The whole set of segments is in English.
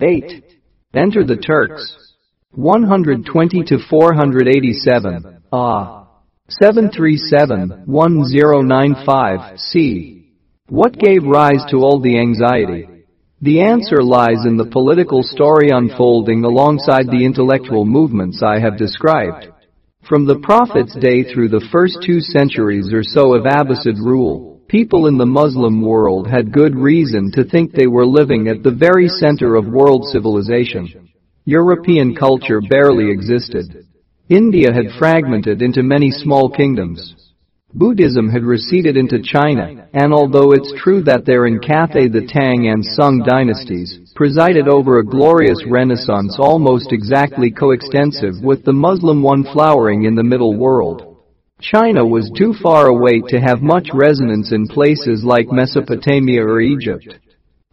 8. Enter the Turks. 120 to 487. Ah. 737-1095 C. What gave rise to all the anxiety? The answer lies in the political story unfolding alongside the intellectual movements I have described. From the Prophet's day through the first two centuries or so of Abbasid rule, people in the Muslim world had good reason to think they were living at the very center of world civilization. European culture barely existed. India had fragmented into many small kingdoms. Buddhism had receded into China, and although it's true that there in Cathay the Tang and Sung dynasties presided over a glorious renaissance almost exactly coextensive with the Muslim one flowering in the Middle World, China was too far away to have much resonance in places like Mesopotamia or Egypt.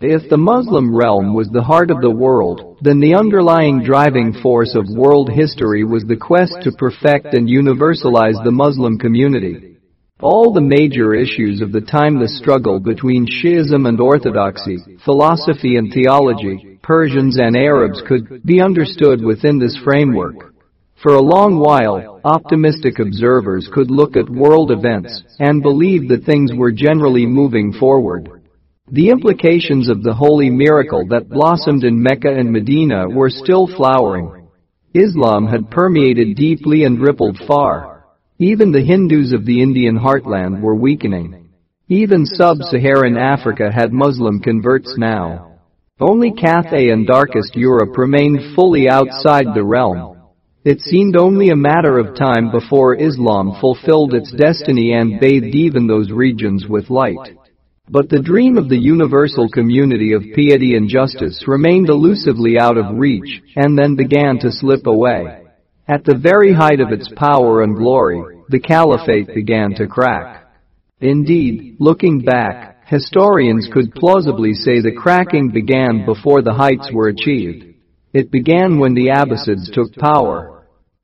If the Muslim realm was the heart of the world, then the underlying driving force of world history was the quest to perfect and universalize the Muslim community. All the major issues of the time the struggle between Shiism and Orthodoxy, philosophy and theology, Persians and Arabs could be understood within this framework. For a long while, optimistic observers could look at world events and believe that things were generally moving forward. The implications of the holy miracle that blossomed in Mecca and Medina were still flowering. Islam had permeated deeply and rippled far. Even the Hindus of the Indian heartland were weakening. Even sub-Saharan Africa had Muslim converts now. Only Cathay and darkest Europe remained fully outside the realm. It seemed only a matter of time before Islam fulfilled its destiny and bathed even those regions with light. But the dream of the universal community of piety and justice remained elusively out of reach and then began to slip away. At the very height of its power and glory, the caliphate began to crack. Indeed, looking back, historians could plausibly say the cracking began before the heights were achieved. It began when the Abbasids took power.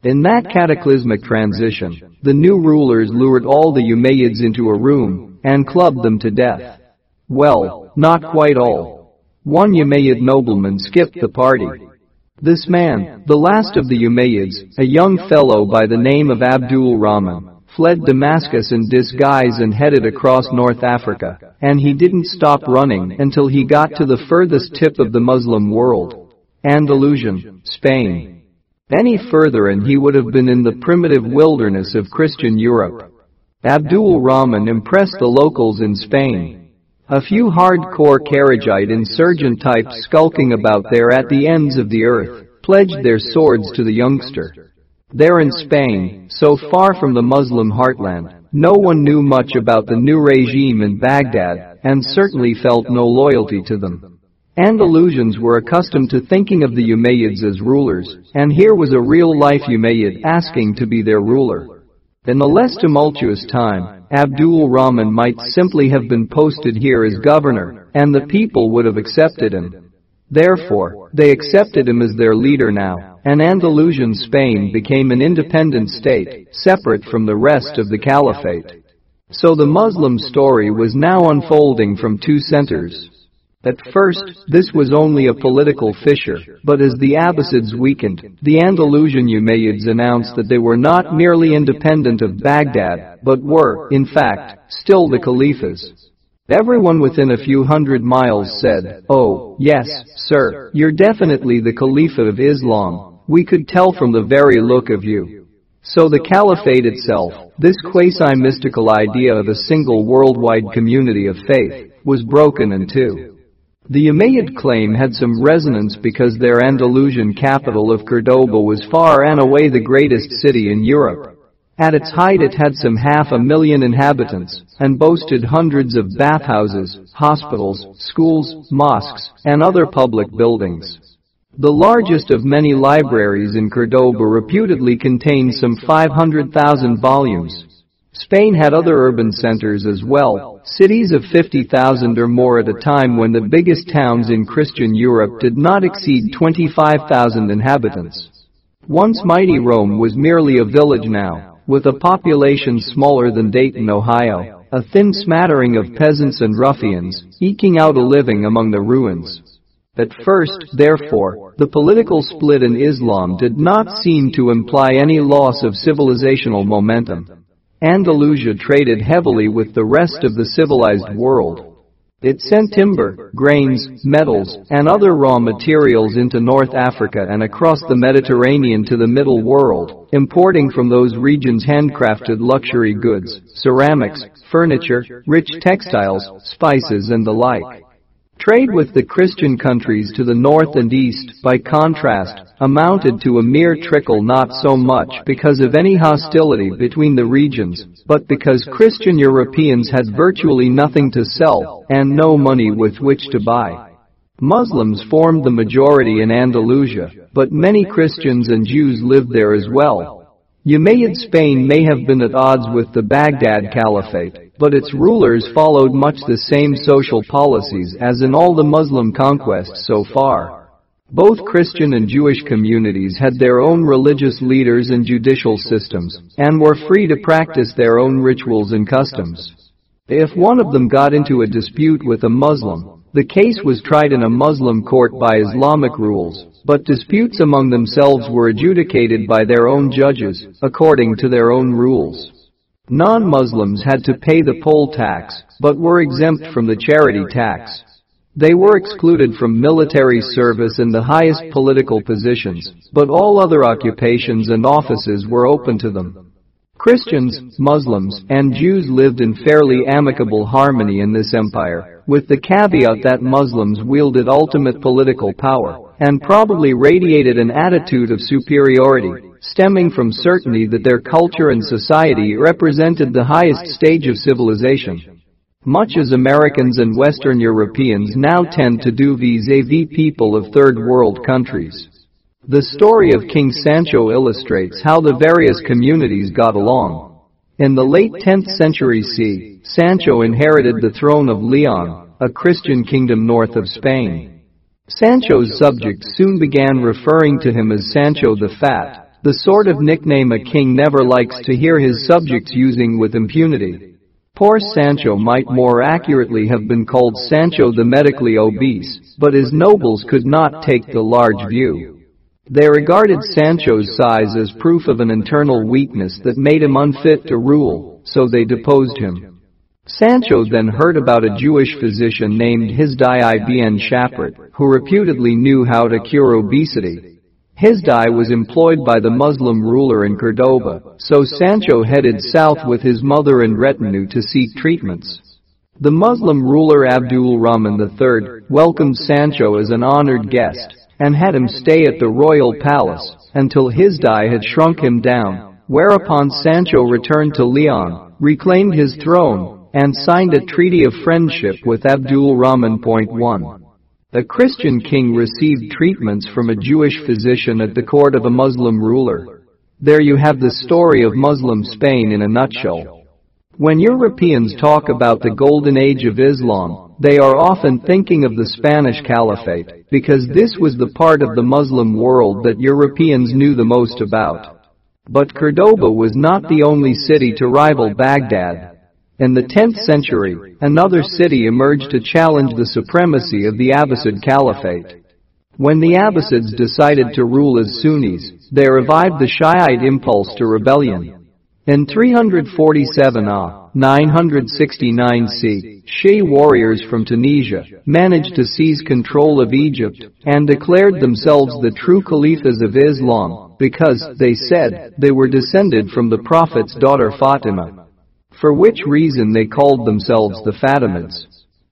In that cataclysmic transition, the new rulers lured all the Umayyads into a room and clubbed them to death. Well, not quite all. One Umayyad nobleman skipped the party. This man, the last of the Umayyads, a young fellow by the name of Abdul Rahman, fled Damascus in disguise and headed across North Africa, and he didn't stop running until he got to the furthest tip of the Muslim world, Andalusian, Spain. Any further and he would have been in the primitive wilderness of Christian Europe. Abdul Rahman impressed the locals in Spain, a few hardcore Kharijite insurgent types skulking about there at the ends of the earth pledged their swords to the youngster. There in Spain, so far from the Muslim heartland, no one knew much about the new regime in Baghdad and certainly felt no loyalty to them. Andalusians were accustomed to thinking of the Umayyads as rulers, and here was a real-life Umayyad asking to be their ruler. In the less tumultuous time, Abdul Rahman might simply have been posted here as governor, and the people would have accepted him. Therefore, they accepted him as their leader now, and Andalusian Spain became an independent state, separate from the rest of the caliphate. So the Muslim story was now unfolding from two centers, at first, this was only a political fissure, but as the Abbasids weakened, the Andalusian Umayyads announced that they were not merely independent of Baghdad, but were, in fact, still the caliphs. Everyone within a few hundred miles said, Oh, yes, sir, you're definitely the Caliphate of Islam. We could tell from the very look of you. So the caliphate itself, this quasi-mystical idea of a single worldwide community of faith, was broken in two. The Umayyad claim had some resonance because their Andalusian capital of Cordoba was far and away the greatest city in Europe. At its height it had some half a million inhabitants and boasted hundreds of bathhouses, hospitals, schools, mosques, and other public buildings. The largest of many libraries in Cordoba reputedly contained some 500,000 volumes, Spain had other urban centers as well, cities of 50,000 or more at a time when the biggest towns in Christian Europe did not exceed 25,000 inhabitants. Once mighty Rome was merely a village now, with a population smaller than Dayton, Ohio, a thin smattering of peasants and ruffians, eking out a living among the ruins. At first, therefore, the political split in Islam did not seem to imply any loss of civilizational momentum. Andalusia traded heavily with the rest of the civilized world. It sent timber, grains, metals, and other raw materials into North Africa and across the Mediterranean to the Middle World, importing from those regions handcrafted luxury goods, ceramics, furniture, rich textiles, spices and the like. Trade with the Christian countries to the north and east, by contrast, amounted to a mere trickle not so much because of any hostility between the regions, but because Christian Europeans had virtually nothing to sell and no money with which to buy. Muslims formed the majority in Andalusia, but many Christians and Jews lived there as well, Umayyad Spain may have been at odds with the Baghdad Caliphate, but its rulers followed much the same social policies as in all the Muslim conquests so far. Both Christian and Jewish communities had their own religious leaders and judicial systems, and were free to practice their own rituals and customs. If one of them got into a dispute with a Muslim, the case was tried in a Muslim court by Islamic rules, but disputes among themselves were adjudicated by their own judges, according to their own rules. Non-Muslims had to pay the poll tax, but were exempt from the charity tax. They were excluded from military service and the highest political positions, but all other occupations and offices were open to them. Christians, Muslims, and Jews lived in fairly amicable harmony in this empire, with the caveat that Muslims wielded ultimate political power and probably radiated an attitude of superiority, stemming from certainty that their culture and society represented the highest stage of civilization. Much as Americans and Western Europeans now tend to do vis-a-vis people of third world countries. The story of King Sancho illustrates how the various communities got along. In the late 10th century C, Sancho inherited the throne of Leon, a Christian kingdom north of Spain. Sancho's subjects soon began referring to him as Sancho the Fat, the sort of nickname a king never likes to hear his subjects using with impunity. Poor Sancho might more accurately have been called Sancho the medically obese, but his nobles could not take the large view. They regarded Sancho's size as proof of an internal weakness that made him unfit to rule, so they deposed him. Sancho then heard about a Jewish physician named Hisdai ibn Shaprut, who reputedly knew how to cure obesity. Hisdai was employed by the Muslim ruler in Cordoba, so Sancho headed south with his mother and retinue to seek treatments. The Muslim ruler Abdul Rahman III welcomed Sancho as an honored guest and had him stay at the royal palace until Hisdai had shrunk him down, whereupon Sancho returned to Leon, reclaimed his throne, and signed a treaty of friendship with Abdul Rahman. Point 1. A Christian king received treatments from a Jewish physician at the court of a Muslim ruler. There you have the story of Muslim Spain in a nutshell. When Europeans talk about the golden age of Islam, they are often thinking of the Spanish Caliphate, because this was the part of the Muslim world that Europeans knew the most about. But Cordoba was not the only city to rival Baghdad, in the 10th century, another city emerged to challenge the supremacy of the Abbasid Caliphate. When the Abbasids decided to rule as Sunnis, they revived the Shiite impulse to rebellion. In 347 AH, 969 C, Shia warriors from Tunisia managed to seize control of Egypt and declared themselves the true caliphs of Islam because, they said, they were descended from the Prophet's daughter Fatima for which reason they called themselves the Fatimids.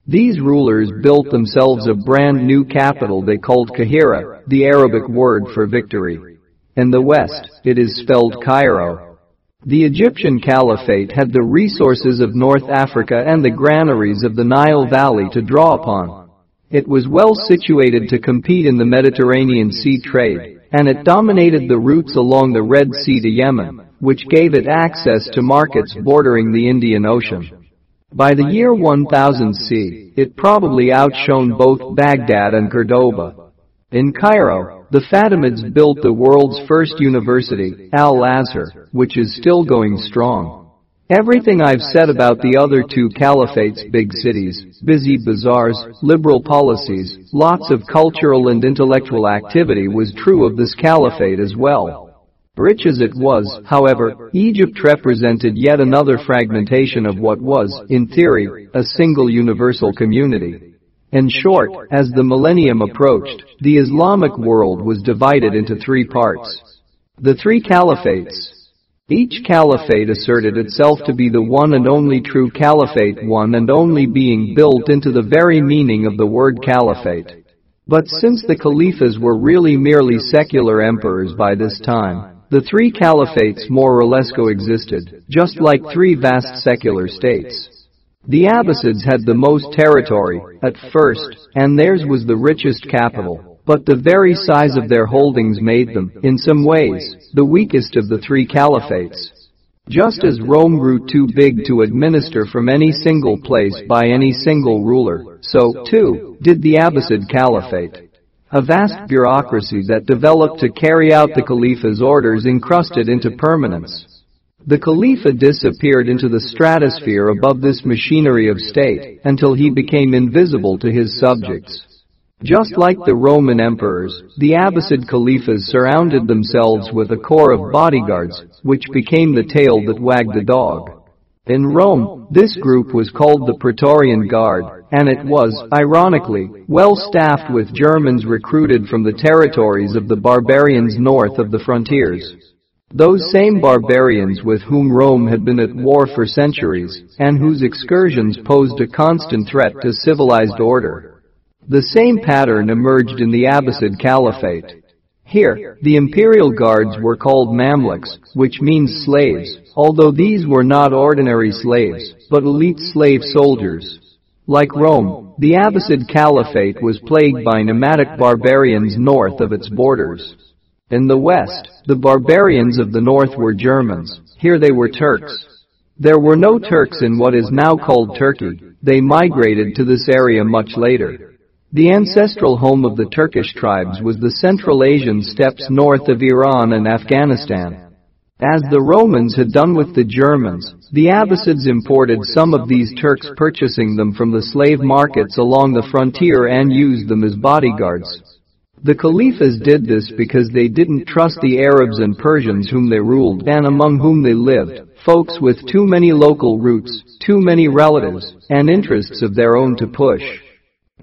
These rulers built themselves a brand new capital they called Kahira, the Arabic word for victory. In the west, it is spelled Cairo. The Egyptian Caliphate had the resources of North Africa and the granaries of the Nile Valley to draw upon. It was well situated to compete in the Mediterranean Sea trade, and it dominated the routes along the Red Sea to Yemen, which gave it access to markets bordering the Indian Ocean. By the year 1000 C, it probably outshone both Baghdad and Cordoba. In Cairo, the Fatimids built the world's first university, Al-Azhar, which is still going strong. Everything I've said about the other two caliphates, big cities, busy bazaars, liberal policies, lots of cultural and intellectual activity was true of this caliphate as well. Rich as it was, however, Egypt represented yet another fragmentation of what was, in theory, a single universal community. In short, as the millennium approached, the Islamic world was divided into three parts. The three caliphates, each caliphate asserted itself to be the one and only true caliphate one and only being built into the very meaning of the word caliphate. But since the caliphs were really merely secular emperors by this time, the three caliphates more or less coexisted, just like three vast secular states. The Abbasids had the most territory, at first, and theirs was the richest capital. But the very size of their holdings made them, in some ways, the weakest of the three caliphates. Just as Rome grew too big to administer from any single place by any single ruler, so, too, did the Abbasid Caliphate. A vast bureaucracy that developed to carry out the Khalifa's orders encrusted into permanence. The Khalifa disappeared into the stratosphere above this machinery of state until he became invisible to his subjects. Just like the Roman emperors, the Abbasid caliphs surrounded themselves with a corps of bodyguards, which became the tail that wagged the dog. In Rome, this group was called the Praetorian Guard, and it was, ironically, well staffed with Germans recruited from the territories of the barbarians north of the frontiers. Those same barbarians with whom Rome had been at war for centuries, and whose excursions posed a constant threat to civilized order. The same pattern emerged in the Abbasid Caliphate. Here, the imperial guards were called Mamluks, which means slaves, although these were not ordinary slaves, but elite slave soldiers. Like Rome, the Abbasid Caliphate was plagued by nomadic barbarians north of its borders. In the west, the barbarians of the north were Germans, here they were Turks. There were no Turks in what is now called Turkey, they migrated to this area much later. The ancestral home of the Turkish tribes was the Central Asian steppes north of Iran and Afghanistan. As the Romans had done with the Germans, the Abbasids imported some of these Turks purchasing them from the slave markets along the frontier and used them as bodyguards. The Caliphs did this because they didn't trust the Arabs and Persians whom they ruled and among whom they lived, folks with too many local roots, too many relatives, and interests of their own to push.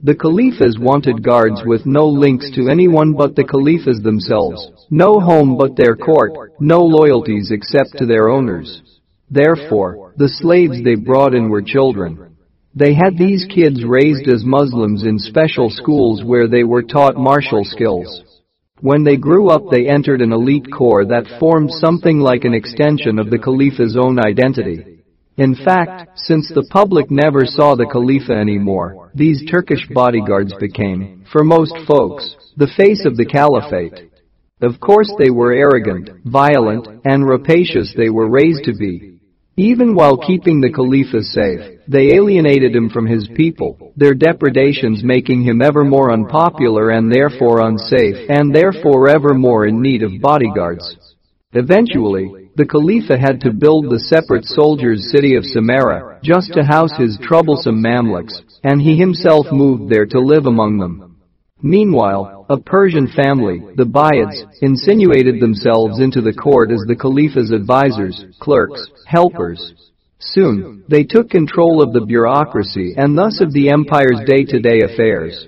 The Caliphs wanted guards with no links to anyone but the Caliphs themselves, no home but their court, no loyalties except to their owners. Therefore, the slaves they brought in were children. They had these kids raised as Muslims in special schools where they were taught martial skills. When they grew up they entered an elite corps that formed something like an extension of the Caliph's own identity. In fact, since the public never saw the Khalifa anymore, these Turkish bodyguards became, for most folks, the face of the caliphate. Of course they were arrogant, violent, and rapacious they were raised to be. Even while keeping the Khalifa safe, they alienated him from his people, their depredations making him ever more unpopular and therefore unsafe and therefore ever more in need of bodyguards. Eventually, the Khalifa had to build the separate soldiers' city of Samarra just to house his troublesome Mamluks, and he himself moved there to live among them. Meanwhile, a Persian family, the Buyids, insinuated themselves into the court as the Khalifa's advisors, clerks, helpers. Soon, they took control of the bureaucracy and thus of the empire's day-to-day affairs.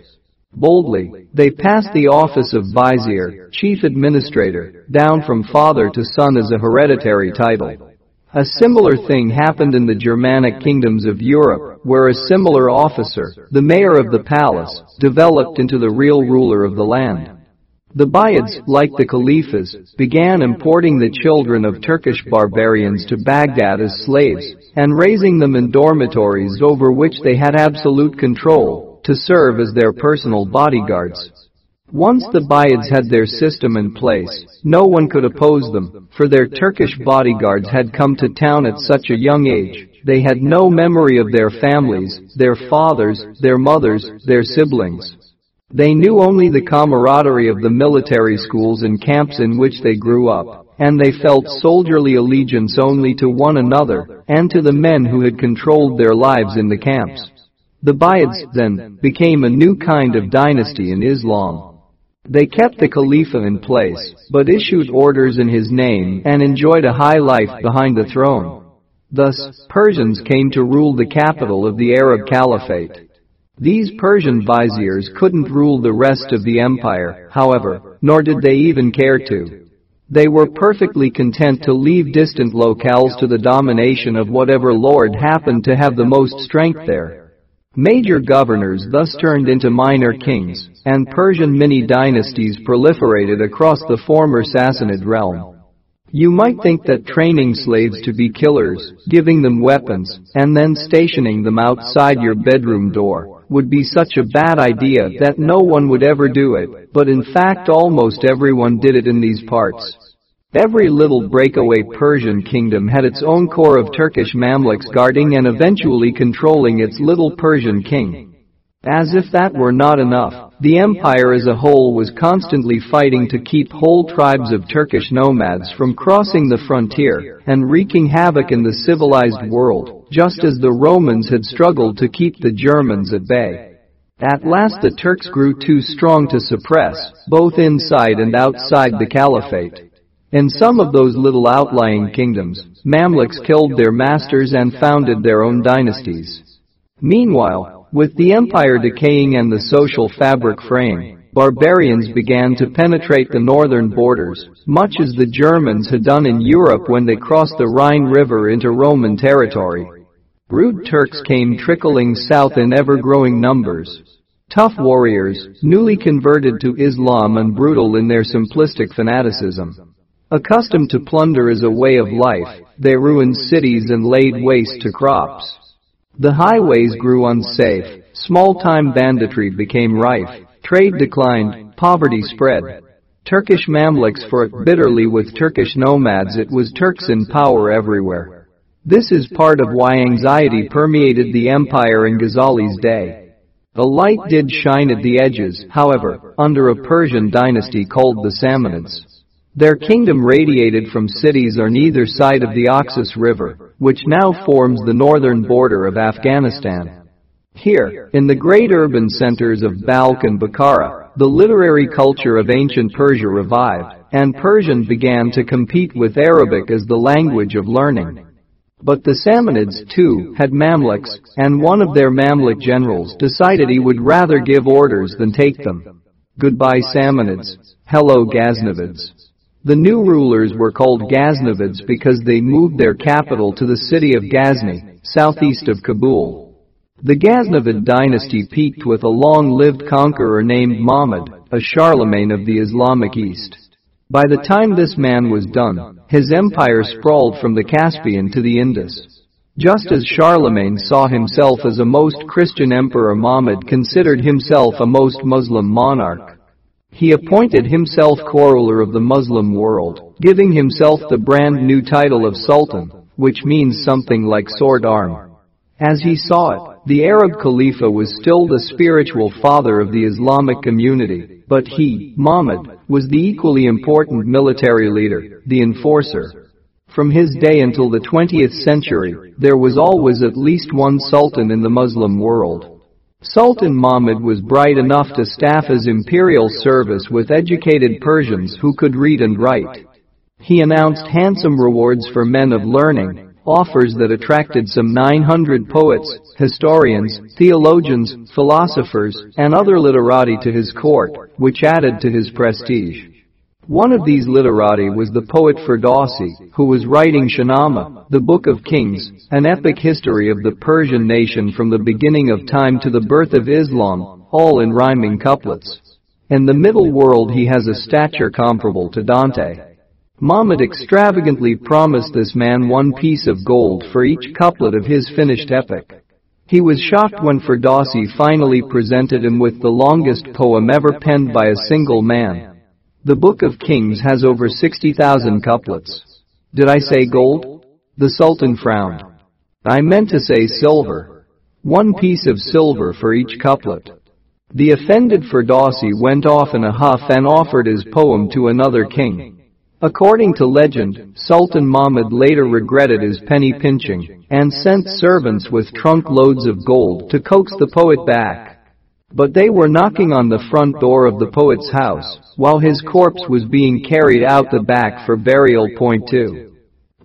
Boldly, they passed the office of vizier, chief administrator, down from father to son as a hereditary title. A similar thing happened in the Germanic kingdoms of Europe, where a similar officer, the mayor of the palace, developed into the real ruler of the land. The Buyids, like the Caliphs, began importing the children of Turkish barbarians to Baghdad as slaves, and raising them in dormitories over which they had absolute control, to serve as their personal bodyguards. Once the Buyids had their system in place, no one could oppose them, for their Turkish bodyguards had come to town at such a young age, they had no memory of their families, their fathers, their mothers, their siblings. They knew only the camaraderie of the military schools and camps in which they grew up, and they felt soldierly allegiance only to one another and to the men who had controlled their lives in the camps. The Buyids, then, became a new kind of dynasty in Islam. They kept the Khalifa in place, but issued orders in his name and enjoyed a high life behind the throne. Thus, Persians came to rule the capital of the Arab Caliphate. These Persian viziers couldn't rule the rest of the empire, however, nor did they even care to. They were perfectly content to leave distant locales to the domination of whatever lord happened to have the most strength there. Major governors thus turned into minor kings, and Persian mini-dynasties proliferated across the former Sassanid realm. You might think that training slaves to be killers, giving them weapons, and then stationing them outside your bedroom door would be such a bad idea that no one would ever do it, but in fact almost everyone did it in these parts. Every little breakaway Persian kingdom had its own corps of Turkish Mamluks guarding and eventually controlling its little Persian king. As if that were not enough, the empire as a whole was constantly fighting to keep whole tribes of Turkish nomads from crossing the frontier and wreaking havoc in the civilized world, just as the Romans had struggled to keep the Germans at bay. At last the Turks grew too strong to suppress, both inside and outside the caliphate. In some of those little outlying kingdoms, Mamluks killed their masters and founded their own dynasties. Meanwhile, with the empire decaying and the social fabric fraying, barbarians began to penetrate the northern borders, much as the Germans had done in Europe when they crossed the Rhine River into Roman territory. Rude Turks came trickling south in ever-growing numbers. Tough warriors, newly converted to Islam and brutal in their simplistic fanaticism. Accustomed to plunder as a way of life, they ruined cities and laid waste to crops. The highways grew unsafe, small-time banditry became rife, trade declined, poverty spread. Turkish Mamluks fought bitterly with Turkish nomads it was Turks in power everywhere. This is part of why anxiety permeated the empire in Ghazali's day. A light did shine at the edges, however, under a Persian dynasty called the Samanids. Their kingdom radiated from cities on either side of the Oxus River, which now forms the northern border of Afghanistan. Here, in the great urban centers of Balkh and Bukhara, the literary culture of ancient Persia revived, and Persian began to compete with Arabic as the language of learning. But the Samanids, too, had Mamluks, and one of their Mamluk generals decided he would rather give orders than take them. Goodbye Samanids. Hello Ghaznavids. The new rulers were called Ghaznavids because they moved their capital to the city of Ghazni, southeast of Kabul. The Ghaznavid dynasty peaked with a long-lived conqueror named Mahmud, a Charlemagne of the Islamic East. By the time this man was done, his empire sprawled from the Caspian to the Indus. Just as Charlemagne saw himself as a most Christian emperor Mahmud considered himself a most Muslim monarch. He appointed himself co-ruler of the Muslim world, giving himself the brand new title of Sultan, which means something like sword arm. As he saw it, the Arab Khalifa was still the spiritual father of the Islamic community, but he, Muhammad, was the equally important military leader, the enforcer. From his day until the 20th century, there was always at least one sultan in the Muslim world. Sultan Mahmud was bright enough to staff his imperial service with educated Persians who could read and write. He announced handsome rewards for men of learning, offers that attracted some 900 poets, historians, theologians, philosophers, and other literati to his court, which added to his prestige. One of these literati was the poet Ferdowsi, who was writing Shahnameh, the Book of Kings, an epic history of the Persian nation from the beginning of time to the birth of Islam, all in rhyming couplets. In the middle world he has a stature comparable to Dante. Mahmud extravagantly promised this man one piece of gold for each couplet of his finished epic. He was shocked when Ferdowsi finally presented him with the longest poem ever penned by a single man. The Book of Kings has over 60,000 couplets. Did I say gold? The Sultan frowned. I meant to say silver. One piece of silver for each couplet. The offended Ferdowsi went off in a huff and offered his poem to another king. According to legend, Sultan Mahmud later regretted his penny pinching and sent servants with trunk loads of gold to coax the poet back. But they were knocking on the front door of the poet's house while his corpse was being carried out the back for burial. Point 2.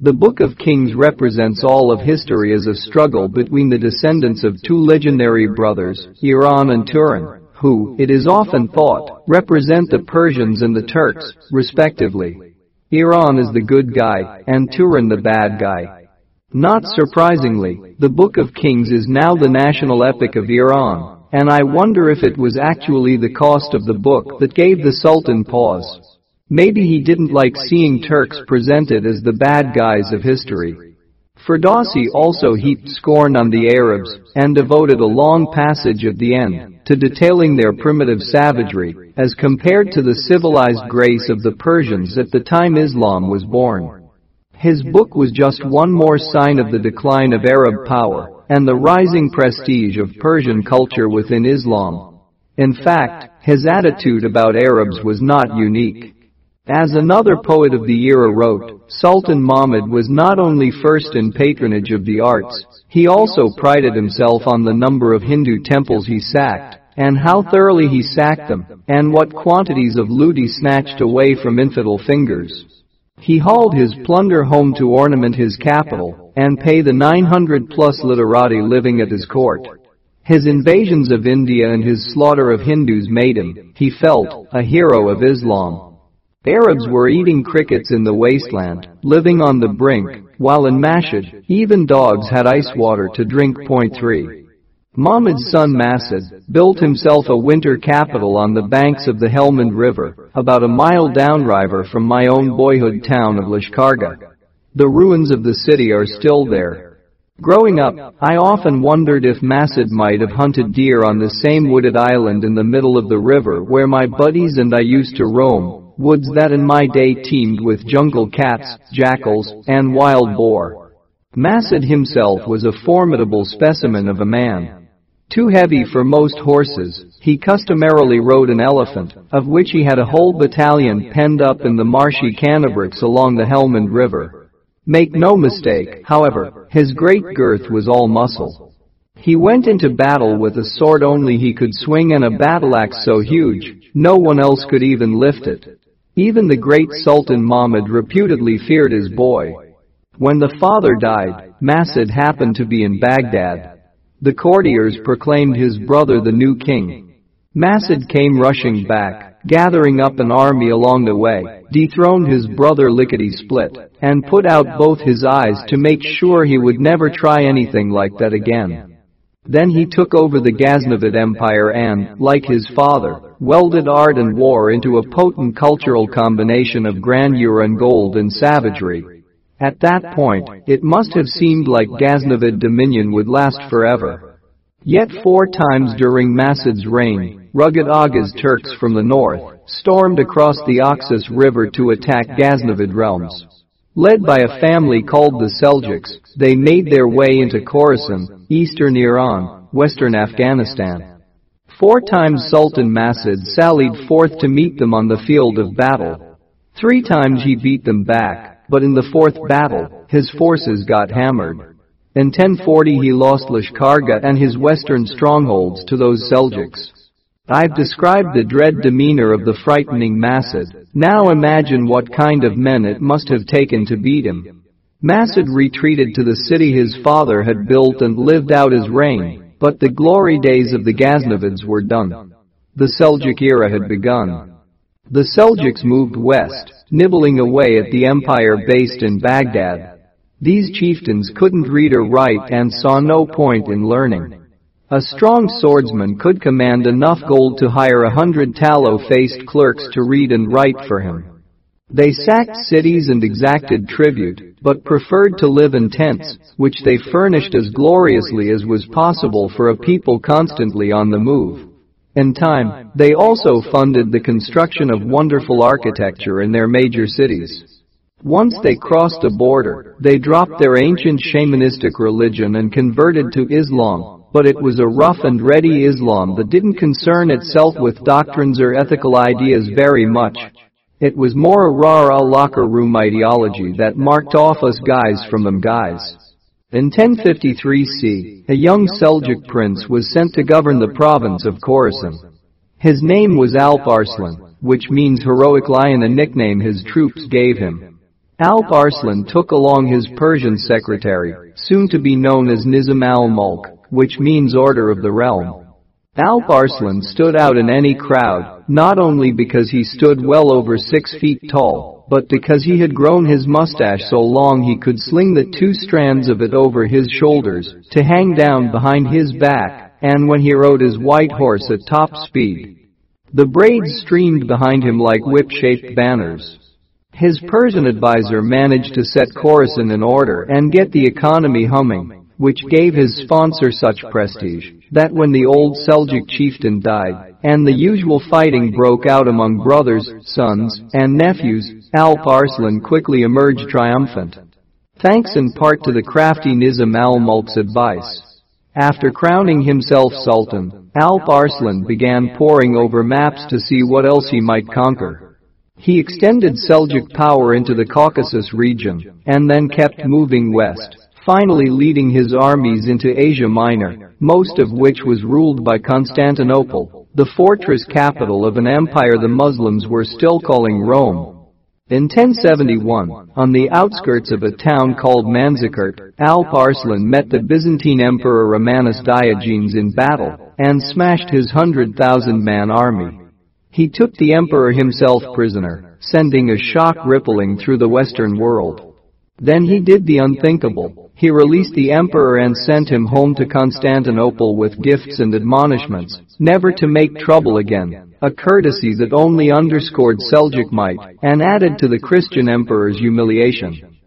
The Book of Kings represents all of history as a struggle between the descendants of two legendary brothers, Iran and Turan, who, it is often thought, represent the Persians and the Turks, respectively. Iran is the good guy, and Turan the bad guy. Not surprisingly, the Book of Kings is now the national epic of Iran, and I wonder if it was actually the cost of the book that gave the Sultan pause. Maybe he didn't like seeing Turks presented as the bad guys of history. Ferdowsi also heaped scorn on the Arabs and devoted a long passage at the end to detailing their primitive savagery as compared to the civilized grace of the Persians at the time Islam was born. His book was just one more sign of the decline of Arab power and the rising prestige of Persian culture within Islam. In fact, his attitude about Arabs was not unique. As another poet of the era wrote, Sultan Mahmud was not only first in patronage of the arts, he also prided himself on the number of Hindu temples he sacked, and how thoroughly he sacked them, and what quantities of loot he snatched away from infidel fingers. He hauled his plunder home to ornament his capital and pay the 900 plus literati living at his court. His invasions of India and his slaughter of Hindus made him, he felt, a hero of Islam. Arabs were eating crickets in the wasteland, living on the brink, while in Mashhad, even dogs had ice water to drink. Point 3. Mahmud's son Masud built himself a winter capital on the banks of the Helmand River, about a mile downriver from my own boyhood town of Lashkargah. The ruins of the city are still there. Growing up, I often wondered if Masud might have hunted deer on the same wooded island in the middle of the river where my buddies and I used to roam, woods that in my day teemed with jungle cats, jackals, and wild boar. Masud himself was a formidable specimen of a man. Too heavy for most horses, he customarily rode an elephant, of which he had a whole battalion penned up in the marshy canebrakes along the Helmand River. Make no mistake, however, his great girth was all muscle. He went into battle with a sword only he could swing and a battle axe so huge, no one else could even lift it. Even the great Sultan Mahmud reputedly feared his boy. When the father died, Masud happened to be in Baghdad, the courtiers proclaimed his brother the new king. Masud came rushing back, gathering up an army along the way, dethroned his brother lickety-split, and put out both his eyes to make sure he would never try anything like that again. Then he took over the Ghaznavid Empire and, like his father, welded art and war into a potent cultural combination of grandeur and gold and savagery. At that point, it must have seemed like Ghaznavid dominion would last forever. Yet four times during Masud's reign, rugged Oghuz Turks from the north stormed across the Oxus River to attack Ghaznavid realms. Led by a family called the Seljuks, they made their way into Khorasan, eastern Iran, western Afghanistan. Four times Sultan Masud sallied forth to meet them on the field of battle. Three times he beat them back, but in the fourth battle, his forces got hammered. In 1040 he lost Lashkargah and his western strongholds to those Seljuks. I've described the dread demeanor of the frightening Masud. Now imagine what kind of men it must have taken to beat him. Masud retreated to the city his father had built and lived out his reign, but the glory days of the Ghaznavids were done. The Seljuk era had begun. The Seljuks moved west, nibbling away at the empire based in Baghdad. These chieftains couldn't read or write and saw no point in learning. A strong swordsman could command enough gold to hire a hundred tallow-faced clerks to read and write for him. They sacked cities and exacted tribute, but preferred to live in tents, which they furnished as gloriously as was possible for a people constantly on the move. In time, they also funded the construction of wonderful architecture in their major cities. Once they crossed a border, they dropped their ancient shamanistic religion and converted to Islam, but it was a rough and ready Islam that didn't concern itself with doctrines or ethical ideas very much. It was more a raw locker room ideology that marked off us guys from them guys. In 1053 C, a young Seljuk prince was sent to govern the province of Khorasan. His name was Alp Arslan, which means heroic lion a nickname his troops gave him. Alp Arslan took along his Persian secretary, soon to be known as Nizam al-Mulk, which means order of the realm. Alp Arslan stood out in any crowd, not only because he stood well over six feet tall, but because he had grown his mustache so long he could sling the two strands of it over his shoulders to hang down behind his back, and when he rode his white horse at top speed. The braids streamed behind him like whip-shaped banners. His Persian advisor managed to set Khorasan in order and get the economy humming which gave his sponsor such prestige that when the old Seljuk chieftain died and the usual fighting broke out among brothers, sons, and nephews, Alp Arslan quickly emerged triumphant. Thanks in part to the crafty Nizam al-Mulk's advice. After crowning himself sultan, Alp Arslan began poring over maps to see what else he might conquer. He extended Seljuk power into the Caucasus region and then kept moving west finally leading his armies into Asia Minor, most of which was ruled by Constantinople, the fortress capital of an empire the Muslims were still calling Rome. In 1071, on the outskirts of a town called Manzikert, Alp Arslan met the Byzantine Emperor Romanus Diogenes in battle and smashed his 100,000-man army. He took the emperor himself prisoner, sending a shock rippling through the Western world. Then he did the unthinkable, he released the emperor and sent him home to Constantinople with gifts and admonishments, never to make trouble again, a courtesy that only underscored Seljuk might and added to the Christian emperor's humiliation.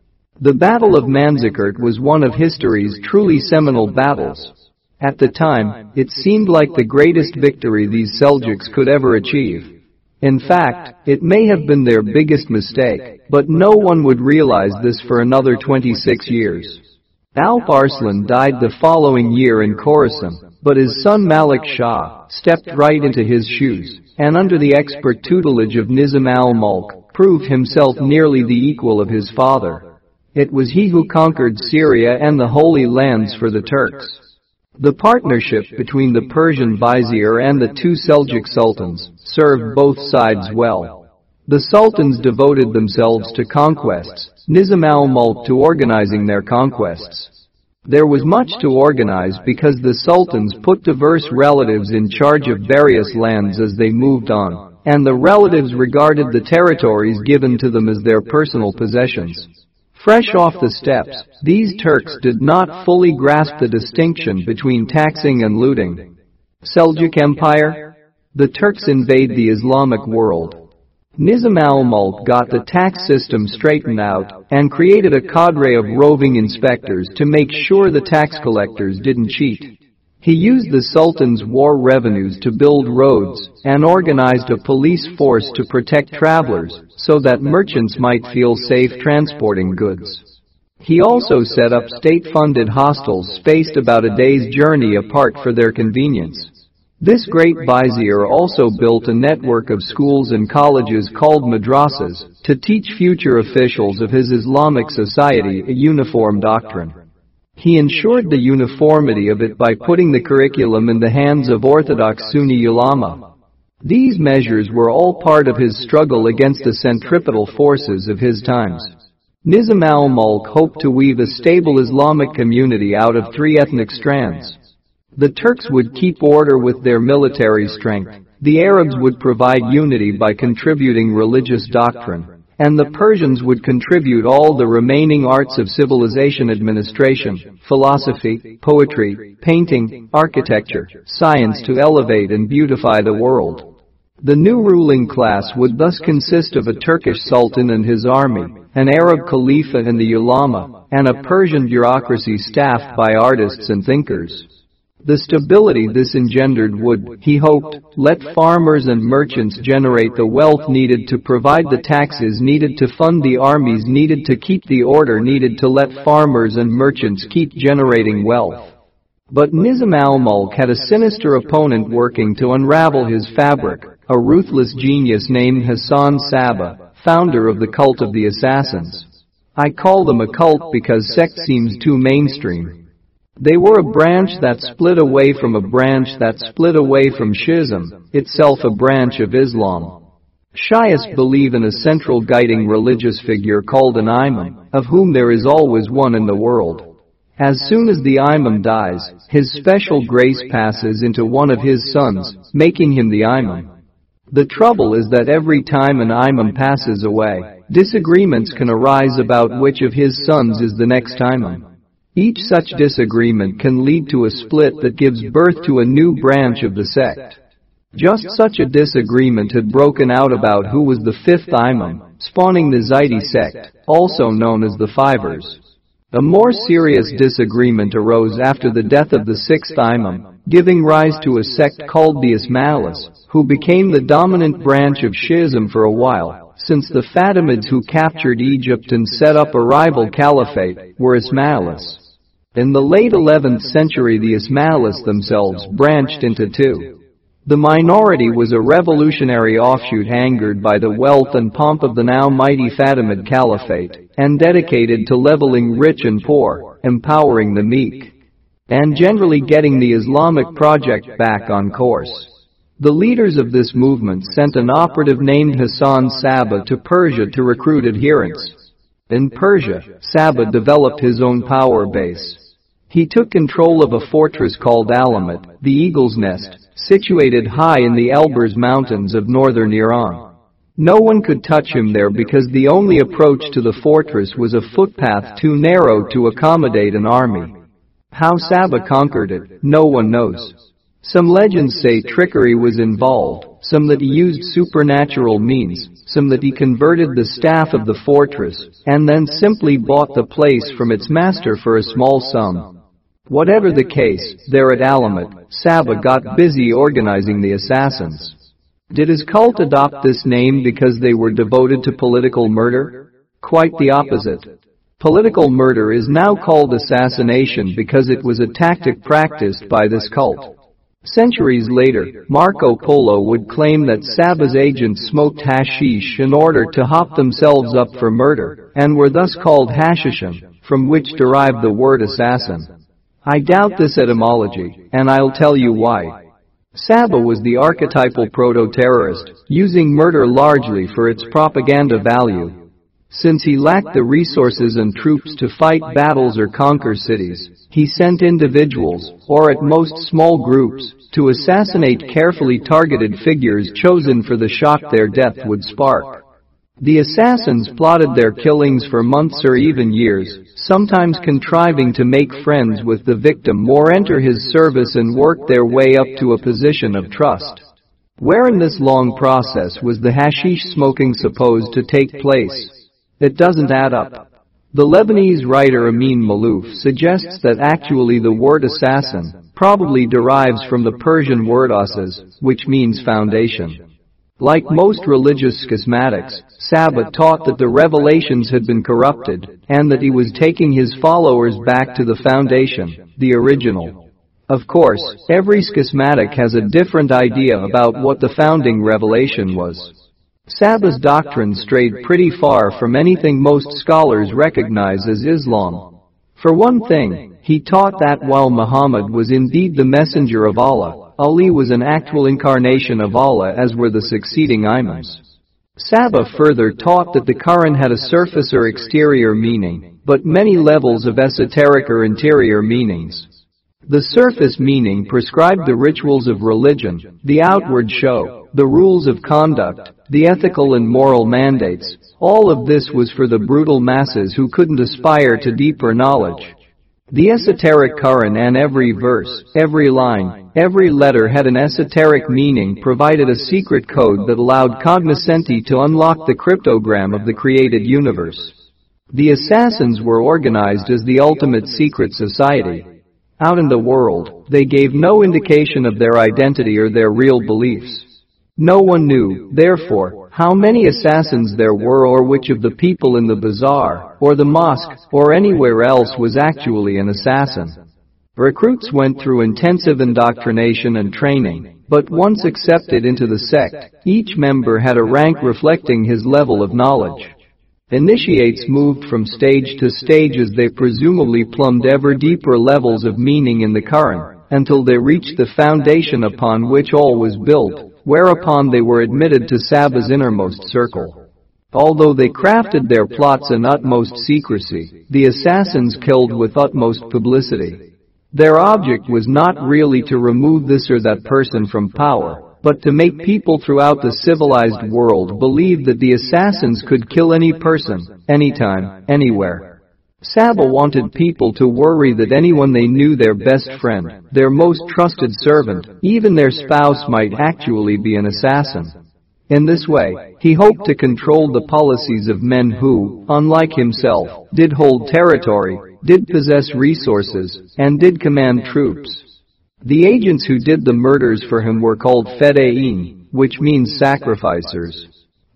The Battle of Manzikert was one of history's truly seminal battles. At the time, it seemed like the greatest victory these Seljuks could ever achieve. In fact, it may have been their biggest mistake, but no one would realize this for another 26 years. Alp Arslan died the following year in Khorasan, but his son Malik Shah stepped right into his shoes, and under the expert tutelage of Nizam al-Mulk, proved himself nearly the equal of his father. It was he who conquered Syria and the Holy Lands for the Turks. The partnership between the Persian vizier and the two Seljuk sultans served both sides well. The sultans devoted themselves to conquests, Nizam al-Mulk to organizing their conquests. There was much to organize because the sultans put diverse relatives in charge of various lands as they moved on, and the relatives regarded the territories given to them as their personal possessions. Fresh off the steppes, these Turks did not fully grasp the distinction between taxing and looting. Seljuk Empire? The Turks invade the Islamic world. Nizam al-Mulk got the tax system straightened out and created a cadre of roving inspectors to make sure the tax collectors didn't cheat. He used the Sultan's war revenues to build roads and organized a police force to protect travelers so that merchants might feel safe transporting goods. He also set up state-funded hostels spaced about a day's journey apart for their convenience. This great vizier also built a network of schools and colleges called madrasas to teach future officials of his Islamic society a uniform doctrine. He ensured the uniformity of it by putting the curriculum in the hands of orthodox Sunni ulama. These measures were all part of his struggle against the centripetal forces of his times. Nizam al-Mulk hoped to weave a stable Islamic community out of three ethnic strands. The Turks would keep order with their military strength, the Arabs would provide unity by contributing religious doctrine, and the Persians would contribute all the remaining arts of civilization administration, philosophy, poetry, painting, architecture, science to elevate and beautify the world. The new ruling class would thus consist of a Turkish sultan and his army, an Arab khalifa and the ulama, and a Persian bureaucracy staffed by artists and thinkers. The stability this engendered would, he hoped, let farmers and merchants generate the wealth needed to provide the taxes needed to fund the armies needed to keep the order needed to let farmers and merchants keep generating wealth. But Nizam al-Mulk had a sinister opponent working to unravel his fabric, a ruthless genius named Hassan Sabbah, founder of the cult of the assassins. I call them a cult because sect seems too mainstream. They were a branch that split away from a branch that split away from Shiism, itself a branch of Islam. Shiites believe in a central guiding religious figure called an imam, of whom there is always one in the world. As soon as the imam dies, his special grace passes into one of his sons, making him the imam. The trouble is that every time an imam passes away, disagreements can arise about which of his sons is the next imam. Each such disagreement can lead to a split that gives birth to a new branch of the sect. Just such a disagreement had broken out about who was the fifth imam, spawning the Zaidi sect, also known as the Fivers. A more serious disagreement arose after the death of the sixth imam, giving rise to a sect called the Ismailis, who became the dominant branch of Shiism for a while, since the Fatimids who captured Egypt and set up a rival caliphate were Ismailis. In the late 11th century the Ismailis themselves branched into two. The minority was a revolutionary offshoot angered by the wealth and pomp of the now mighty Fatimid Caliphate, and dedicated to leveling rich and poor, empowering the meek, and generally getting the Islamic project back on course. The leaders of this movement sent an operative named Hassan Sabbah to Persia to recruit adherents. In Persia, Sabbah developed his own power base. He took control of a fortress called Alamut, the Eagle's Nest, situated high in the Elburz Mountains of northern Iran. No one could touch him there because the only approach to the fortress was a footpath too narrow to accommodate an army. How Sabbah conquered it, no one knows. Some legends say trickery was involved, some that he used supernatural means, some that he converted the staff of the fortress, and then simply bought the place from its master for a small sum. Whatever the case, there at Alamut, Sabbah got busy organizing the assassins. Did his cult adopt this name because they were devoted to political murder? Quite the opposite. Political murder is now called assassination because it was a tactic practiced by this cult. Centuries later, Marco Polo would claim that Sabbah's agents smoked hashish in order to hop themselves up for murder, and were thus called hashishim, from which derived the word assassin. I doubt this etymology, and I'll tell you why. Sabbah was the archetypal proto-terrorist, using murder largely for its propaganda value. Since he lacked the resources and troops to fight battles or conquer cities, he sent individuals, or at most small groups, to assassinate carefully targeted figures chosen for the shock their death would spark. The assassins plotted their killings for months or even years, sometimes contriving to make friends with the victim or enter his service and work their way up to a position of trust. Where in this long process was the hashish smoking supposed to take place? It doesn't add up. The Lebanese writer Amin Maalouf suggests that actually the word assassin probably derives from the Persian word asas, which means foundation. Like most religious schismatics, Sabbah taught that the revelations had been corrupted, and that he was taking his followers back to the foundation, the original. Of course, every schismatic has a different idea about what the founding revelation was. Sabbah's doctrine strayed pretty far from anything most scholars recognize as Islam. For one thing, he taught that while Muhammad was indeed the messenger of Allah, Ali was an actual incarnation of Allah as were the succeeding imams. Sabbah further taught that the Quran had a surface or exterior meaning, but many levels of esoteric or interior meanings. The surface meaning prescribed the rituals of religion, the outward show, the rules of conduct, the ethical and moral mandates. All of this was for the brutal masses who couldn't aspire to deeper knowledge. The esoteric Quran and every verse, every line, Every letter had an esoteric meaning provided a secret code that allowed cognoscenti to unlock the cryptogram of the created universe. The assassins were organized as the ultimate secret society. Out in the world, they gave no indication of their identity or their real beliefs. No one knew, therefore, how many assassins there were or which of the people in the bazaar, or the mosque, or anywhere else was actually an assassin. Recruits went through intensive indoctrination and training, but once accepted into the sect, each member had a rank reflecting his level of knowledge. Initiates moved from stage to stage as they presumably plumbed ever deeper levels of meaning in the Quran, until they reached the foundation upon which all was built, whereupon they were admitted to Sabbah's innermost circle. Although they crafted their plots in utmost secrecy, the assassins killed with utmost publicity. Their object was not really to remove this or that person from power, but to make people throughout the civilized world believe that the assassins could kill any person, anytime, anywhere. Sabbah wanted people to worry that anyone they knew their best friend, their most trusted servant, even their spouse might actually be an assassin. In this way, he hoped to control the policies of men who, unlike himself, did hold territory, did possess resources, and did command troops. The agents who did the murders for him were called Fedayeen, which means sacrificers.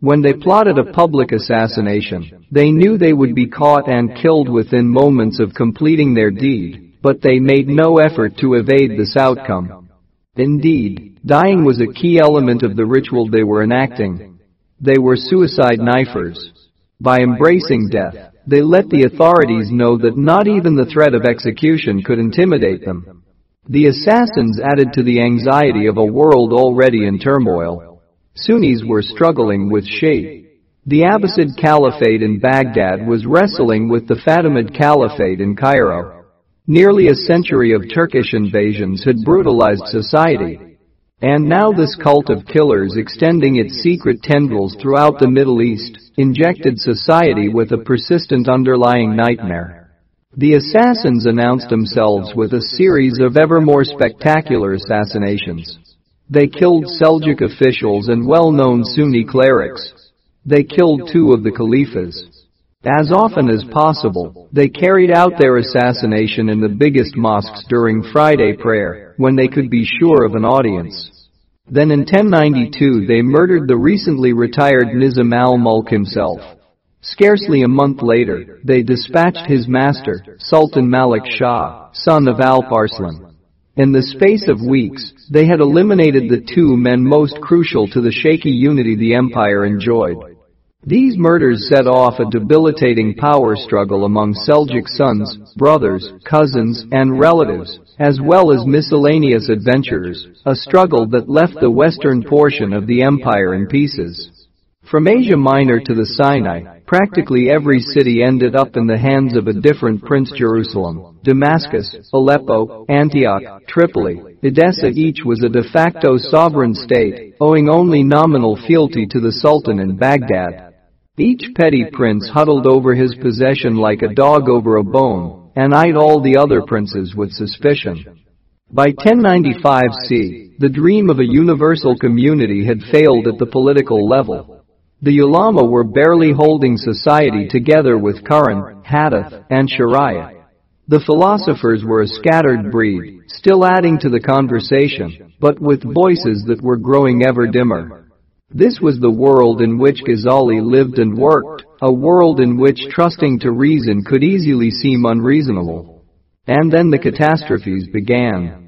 When they plotted a public assassination, they knew they would be caught and killed within moments of completing their deed, but they made no effort to evade this outcome. Indeed, dying was a key element of the ritual they were enacting. They were suicide knifers. By embracing death, they let the authorities know that not even the threat of execution could intimidate them. The assassins added to the anxiety of a world already in turmoil. Sunnis were struggling with Shi'a. The Abbasid Caliphate in Baghdad was wrestling with the Fatimid Caliphate in Cairo. Nearly a century of Turkish invasions had brutalized society, and now this cult of killers extending its secret tendrils throughout the Middle East injected society with a persistent underlying nightmare. The assassins announced themselves with a series of ever more spectacular assassinations. They killed Seljuk officials and well-known Sunni clerics. They killed two of the caliphs. As often as possible, they carried out their assassination in the biggest mosques during Friday prayer, when they could be sure of an audience. Then in 1092 they murdered the recently retired Nizam al-Mulk himself. Scarcely a month later, they dispatched his master, Sultan Malik Shah, son of Alp Arslan. In the space of weeks, they had eliminated the two men most crucial to the shaky unity the empire enjoyed. These murders set off a debilitating power struggle among Seljuk sons, brothers, cousins, and relatives, as well as miscellaneous adventurers, a struggle that left the western portion of the empire in pieces. From Asia Minor to the Sinai, practically every city ended up in the hands of a different prince Jerusalem, Damascus, Aleppo, Antioch, Tripoli, Edessa each was a de facto sovereign state, owing only nominal fealty to the Sultan in Baghdad. Each petty prince huddled over his possession like a dog over a bone, and eyed all the other princes with suspicion. By 1095 C, the dream of a universal community had failed at the political level. The ulama were barely holding society together with Quran, Hadith, and Sharia. The philosophers were a scattered breed, still adding to the conversation, but with voices that were growing ever dimmer. This was the world in which Ghazali lived and worked, a world in which trusting to reason could easily seem unreasonable. And then the catastrophes began.